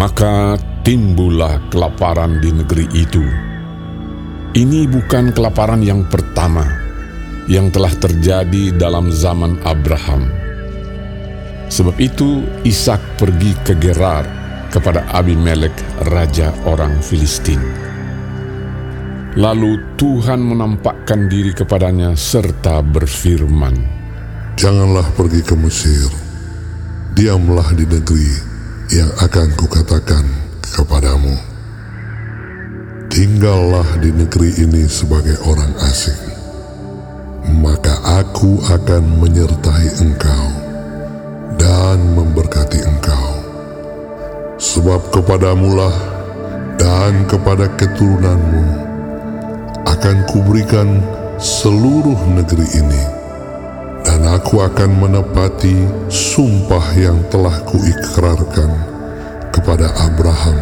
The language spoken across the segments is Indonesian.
Maka timbullah kelaparan di negeri itu. Ini bukan kelaparan yang pertama yang telah terjadi dalam zaman Abraham. Sebab itu Ishak pergi ke Gerar kepada Abimelek, raja orang Filistin. Lalu Tuhan menampakkan diri kepadanya serta berfirman, Janganlah pergi ke Mesir, diamlah di negeri yang akan kukatakan kepadamu. Tinggallah di negeri ini sebagai orang asing, maka aku akan menyertai engkau dan memberkati engkau. Sebab kepadamulah dan kepada keturunanmu akan kuberikan seluruh negeri ini dan aku akan menepati sumpah yang telah kuikrarkan kepada Abraham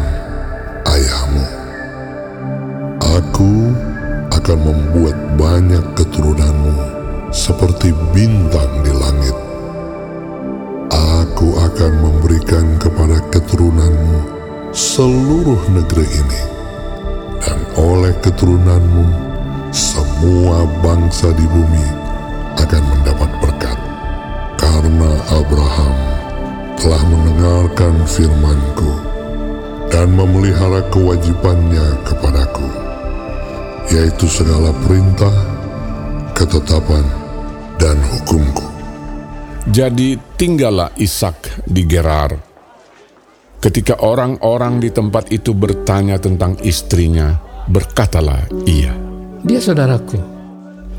ayahmu. Aku akan membuat banyak keturunanmu seperti bintang di langit. Aku akan memberikan kepada keturunanmu seluruh negeri ini dan oleh keturunanmu semua bangsa di bumi akan mendapat berkat karena Abraham telah mendengarkan firmanku dan memelihara kewajibannya kepadaku yaitu segala perintah, ketetapan, dan hukumku. Jadi tinggallah Ishak di Gerar. Ketika orang-orang di tempat itu bertanya tentang istrinya, berkatalah ia, Dia saudaraku.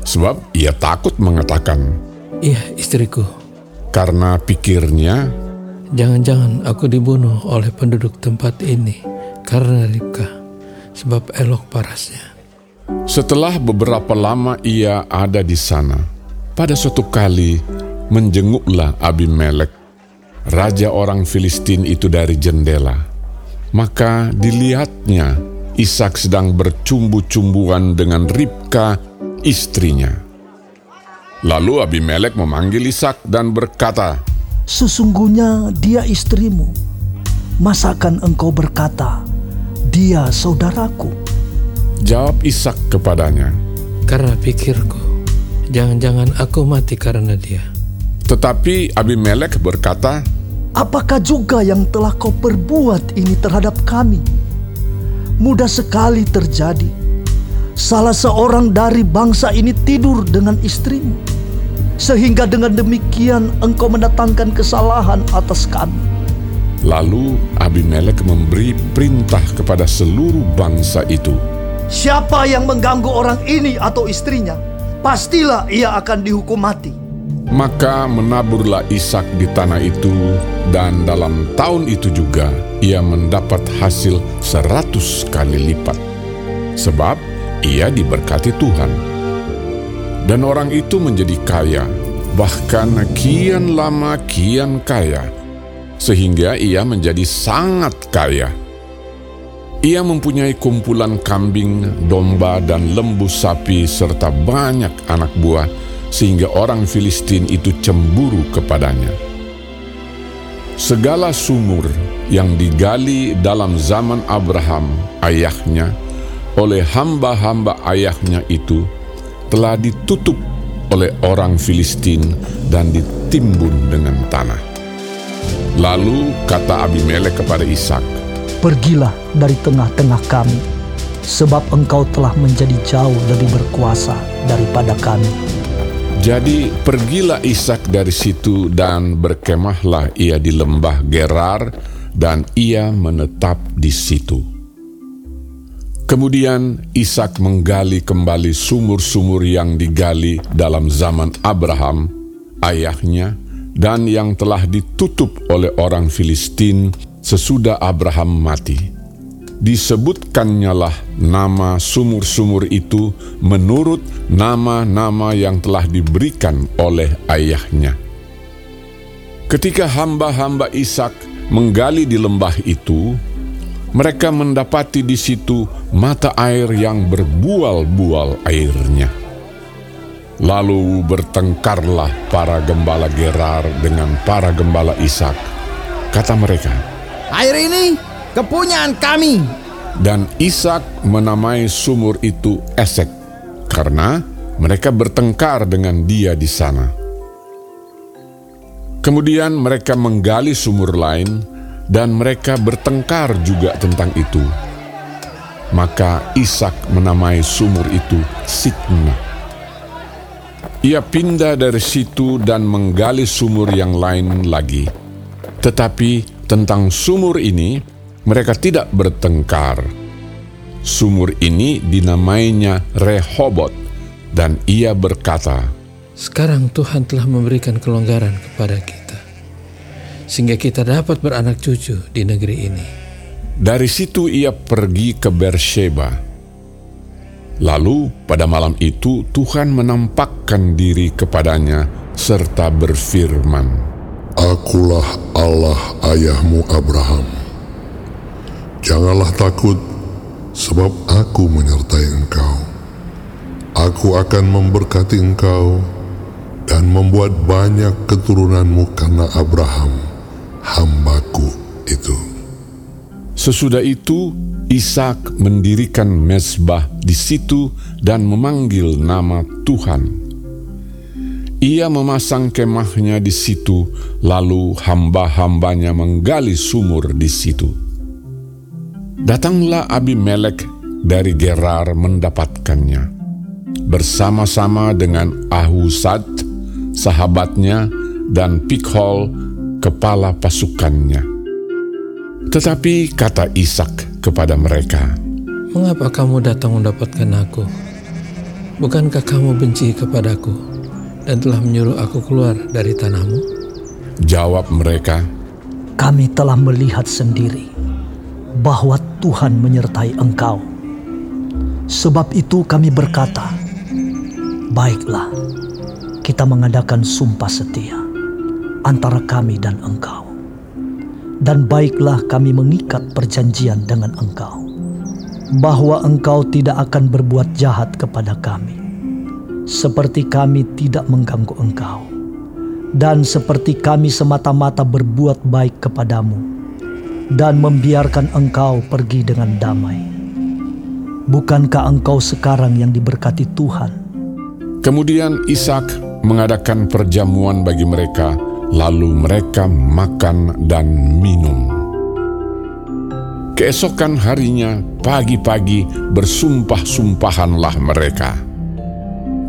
sebab ia takut mengatakan, Iya, istriku. karena pikirnya, Jangan-jangan aku dibunuh oleh penduduk tempat ini karena Ribka, sebab elok parasnya. setelah beberapa lama ia ada di sana, pada suatu kali menjenguklah Abimelek, raja orang Filistin itu dari jendela. Maka dilihatnya Ishak sedang bercumbu-cumbuan dengan Ribka, istrinya. Lalu Abimelek memanggil Ishak dan berkata, Sesungguhnya dia istrimu. Masakan engkau berkata, dia saudaraku? Jawab Ishak kepadanya, Karena pikirku, jangan-jangan aku mati karena dia. tetapi Abimelek berkata, Apakah juga yang telah kau perbuat ini terhadap kami? Mudah sekali terjadi. Salah seorang dari bangsa ini tidur dengan istrimu. Sehingga dengan demikian engkau mendatangkan kesalahan atas kami. Lalu Abimelek memberi perintah kepada seluruh bangsa itu. Siapa yang mengganggu orang ini atau istrinya, pastilah ia akan dihukum mati. Maka menaburlah Ishak di tanah itu, dan dalam tahun itu juga ia mendapat hasil seratus kali lipat. Sebab ia diberkati Tuhan. Dan orang itu menjadi kaya, bahkan kian lama kian kaya, sehingga ia menjadi sangat kaya. Ia mempunyai kumpulan kambing, domba, dan lembu sapi, serta banyak anak buah, sehingga orang Filistin itu cemburu kepadanya. Segala sumur yang digali dalam zaman Abraham, ayahnya, oleh hamba-hamba ayahnya itu, telah ditutup oleh orang Filistin dan ditimbun dengan tanah. Lalu kata Abimelek kepada Ishak, Pergilah dari tengah-tengah kami, sebab engkau telah menjadi jauh lebih berkuasa daripada kami. Jadi pergilah Ishak dari situ dan berkemahlah ia di lembah Gerar dan ia menetap di situ. Kemudian Ishak menggali kembali sumur-sumur yang digali dalam zaman Abraham, ayahnya, dan yang telah ditutup oleh orang Filistin sesudah Abraham mati. Disebutkannya lah nama sumur-sumur itu menurut nama-nama yang telah diberikan oleh ayahnya. Ketika hamba-hamba Ishak menggali di lembah itu, mereka mendapati di situ mata air yang berbual-bual airnya. Lalu bertengkarlah para gembala Gerar dengan para gembala Ishak. Kata mereka, Air ini kepunyaan kami. Dan Ishak menamai sumur itu Esek, karena mereka bertengkar dengan dia di sana. Kemudian mereka menggali sumur lain, dan mereka bertengkar juga tentang itu. Maka Ishak menamai sumur itu Sitna. Ia pindah dari situ dan menggali sumur yang lain lagi. Tetapi tentang sumur ini, mereka tidak bertengkar. Sumur ini dinamainya Rehobot, dan ia berkata, Sekarang Tuhan telah memberikan kelonggaran kepada kita, sehingga kita dapat beranak cucu di negeri ini. Dari situ ia pergi ke Bersheba. Lalu pada malam itu Tuhan menampakkan diri kepadanya serta berfirman, Akulah Allah ayahmu Abraham. Janganlah takut, sebab aku menyertai engkau. Aku akan memberkati engkau dan membuat banyak keturunanmu karena Abraham, hambaku itu. Sesudah itu, Ishak mendirikan mesbah di situ dan memanggil nama Tuhan. Ia memasang kemahnya di situ, lalu hamba-hambanya menggali sumur di situ. Datanglah Abimelek dari Gerar mendapatkannya, bersama-sama dengan Ahusad, sahabatnya, dan Pikhol, kepala pasukannya. Tetapi kata Ishak kepada mereka, Mengapa kamu datang mendapatkan aku? Bukankah kamu benci kepadaku dan telah menyuruh aku keluar dari tanahmu? Jawab mereka, Kami telah melihat sendiri bahwa Tuhan menyertai engkau. Sebab itu kami berkata, Baiklah, kita mengadakan sumpah setia antara kami dan engkau. Dan baiklah kami mengikat perjanjian dengan engkau, bahwa engkau tidak akan berbuat jahat kepada kami, seperti kami tidak mengganggu engkau, dan seperti kami semata-mata berbuat baik kepadamu, dan membiarkan engkau pergi dengan damai. Bukankah engkau sekarang yang diberkati Tuhan? Kemudian Ishak mengadakan perjamuan bagi mereka, lalu mereka makan dan minum. Keesokan harinya, pagi-pagi bersumpah-sumpahanlah mereka.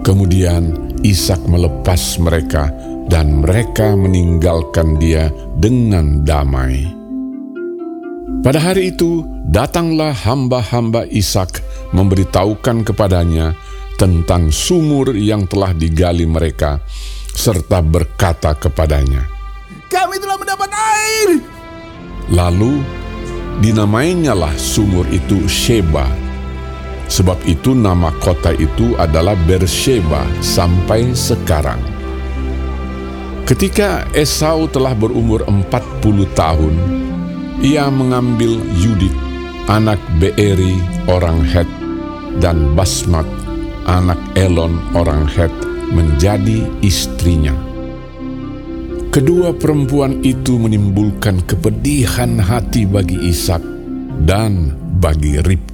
Kemudian Ishak melepas mereka, dan mereka meninggalkan dia dengan damai. Pada hari itu, datanglah hamba-hamba Ishak memberitahukan kepadanya tentang sumur yang telah digali mereka, serta berkata kepadanya, Kami telah mendapat air. Lalu dinamainyalah sumur itu Sheba. Sebab itu nama kota itu adalah Bersheba sampai sekarang. Ketika Esau telah berumur 40 tahun, ia mengambil Yudit, anak Beeri orang Het, dan Basmat, anak Elon orang Het, menjadi istrinya. Kedua perempuan itu menimbulkan kepedihan hati bagi Ishak dan bagi Ribka.